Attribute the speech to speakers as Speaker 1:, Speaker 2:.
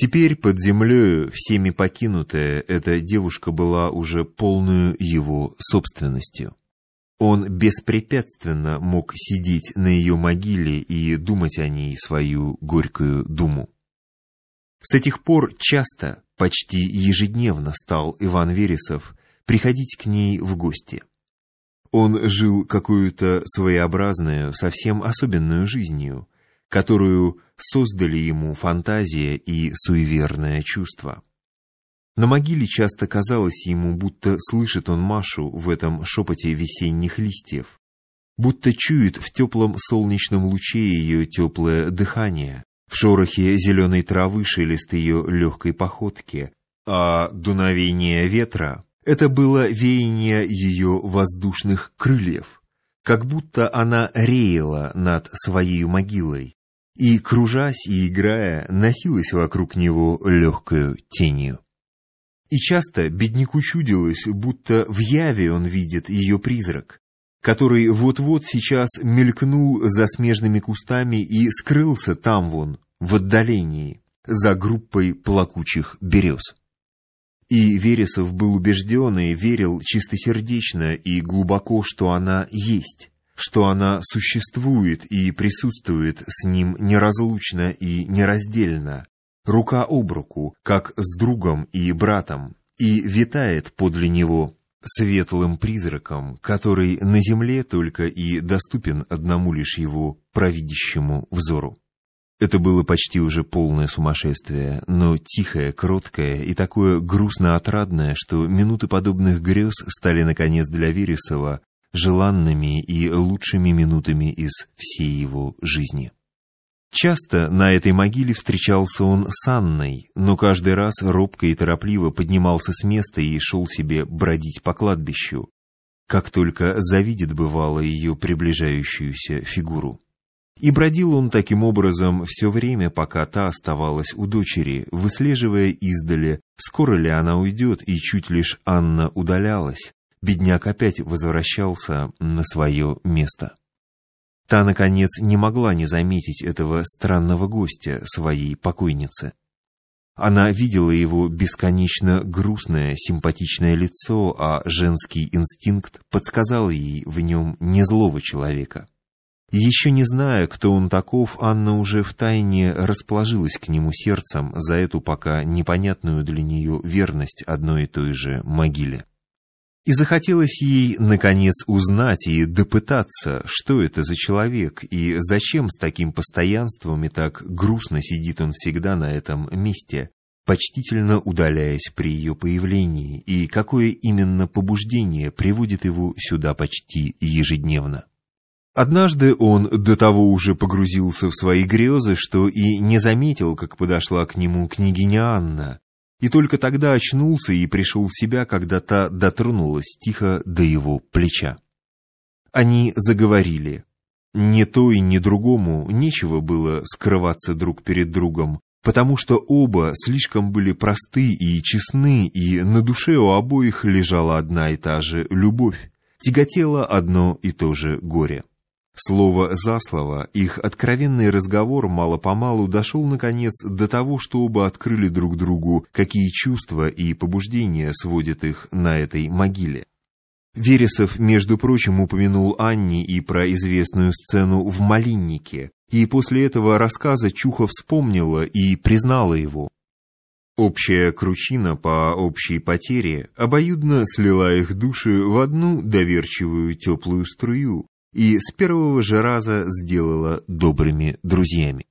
Speaker 1: Теперь под землею, всеми покинутая, эта девушка была уже полную его собственностью. Он беспрепятственно мог сидеть на ее могиле и думать о ней свою горькую думу. С этих пор часто, почти ежедневно стал Иван Вересов приходить к ней в гости. Он жил какую-то своеобразную, совсем особенную жизнью, которую создали ему фантазия и суеверное чувство. На могиле часто казалось ему, будто слышит он Машу в этом шепоте весенних листьев, будто чует в теплом солнечном луче ее теплое дыхание, в шорохе зеленой травы шелест ее легкой походки, а дуновение ветра — это было веяние ее воздушных крыльев, как будто она реяла над своей могилой, и, кружась и играя, носилась вокруг него легкою тенью. И часто бедняку чудилось, будто в яве он видит ее призрак, который вот-вот сейчас мелькнул за смежными кустами и скрылся там вон, в отдалении, за группой плакучих берез. И Вересов был убежден и верил чистосердечно и глубоко, что она есть, что она существует и присутствует с ним неразлучно и нераздельно, рука об руку, как с другом и братом, и витает подле него светлым призраком, который на земле только и доступен одному лишь его провидящему взору. Это было почти уже полное сумасшествие, но тихое, кроткое и такое грустно-отрадное, что минуты подобных грез стали, наконец, для Вересова желанными и лучшими минутами из всей его жизни. Часто на этой могиле встречался он с Анной, но каждый раз робко и торопливо поднимался с места и шел себе бродить по кладбищу, как только завидит бывало ее приближающуюся фигуру. И бродил он таким образом все время, пока та оставалась у дочери, выслеживая издали, скоро ли она уйдет, и чуть лишь Анна удалялась. Бедняк опять возвращался на свое место. Та, наконец, не могла не заметить этого странного гостя, своей покойницы. Она видела его бесконечно грустное, симпатичное лицо, а женский инстинкт подсказал ей в нем не злого человека. Еще не зная, кто он таков, Анна уже втайне расположилась к нему сердцем за эту пока непонятную для нее верность одной и той же могиле. И захотелось ей, наконец, узнать и допытаться, что это за человек, и зачем с таким постоянством и так грустно сидит он всегда на этом месте, почтительно удаляясь при ее появлении, и какое именно побуждение приводит его сюда почти ежедневно. Однажды он до того уже погрузился в свои грезы, что и не заметил, как подошла к нему княгиня Анна, и только тогда очнулся и пришел в себя, когда та дотронулась тихо до его плеча. Они заговорили. Ни то и ни другому нечего было скрываться друг перед другом, потому что оба слишком были просты и честны, и на душе у обоих лежала одна и та же любовь, тяготело одно и то же горе. Слово за слово, их откровенный разговор мало-помалу дошел, наконец, до того, что оба открыли друг другу, какие чувства и побуждения сводят их на этой могиле. Вересов, между прочим, упомянул Анне и про известную сцену в «Малиннике», и после этого рассказа Чуха вспомнила и признала его. Общая кручина по общей потере обоюдно слила их души в одну доверчивую теплую струю, и с первого же раза сделала добрыми друзьями.